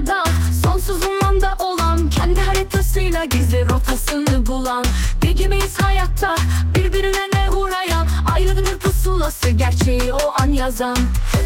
dünyada. Sonsuz umanda olan Kendi haritasıyla gizli rotasını bulan. Bilgimiz hayatta pusulası gerçeği o an yazan?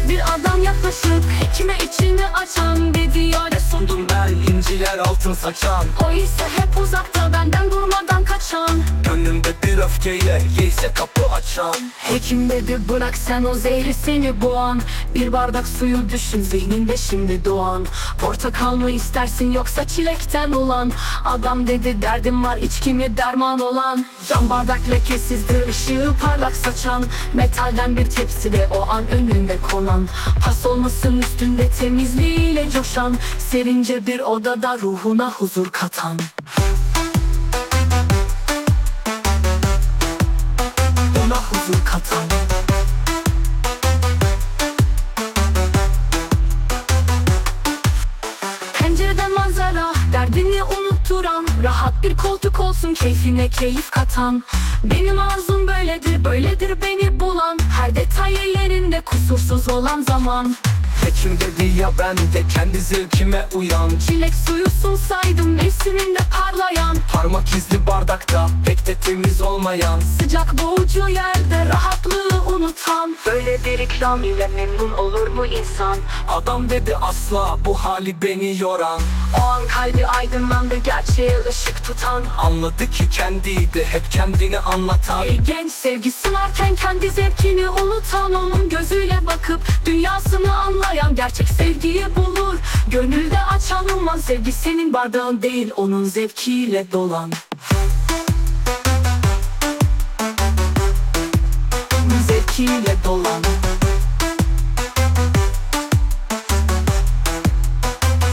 Bir adam yaklaşıp kime içini açan Videoyla sundum Ben? İnciler altın saçan. O ise hep uzakta benden durmadan kaçan. Gönlümde bir öfkeyle giyse kapı açan. Hekim dedi bırak sen o zehri seni boğan. Bir bardak suyu düşün zihninde şimdi doğan. Portakal mı istersin yoksa çilekten olan Adam dedi derdim var içki mi derman olan. Cam bardak lekesizdir ışığı parlak saçan Metalden bir tepside o an önünde konan? Pas olmasın üstünde temizliğiyle coşan Serince bir odada ruhuna huzur katan. Ona huzur katan. Pencereden manzara Derdini unutturan Rahat bir koltuk olsun Keyfine keyif katan. Benim böyledir Böyledir Kusursuz olan zaman. Hekim dedi ya ben de kendi zevkime uyan. Çilek suyu sunsaydım Mevsiminde parlayan. Parmak izli bardakta pek de temiz olmayan. Sıcak boğucu yerde Rahatlığı unutan. Böyle bir ikram ile memnun olur mu insan? Adam dedi asla bu hali beni yoran. O an kalbi aydınlandı Gerçeğe ışık tutan. Anladı ki kendiydi hep kendini anlatan. Ey genç sevgi sunarken kendi zevkini unutan Onun gözüyle bakıp dünyasını anlayan Gerçek sevgiyi bulur. Gönülde açan umman sevgi senin bardağın değil Onun zevkiyle dolan Zevkiyle dolan.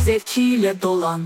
Zevkiyle dolan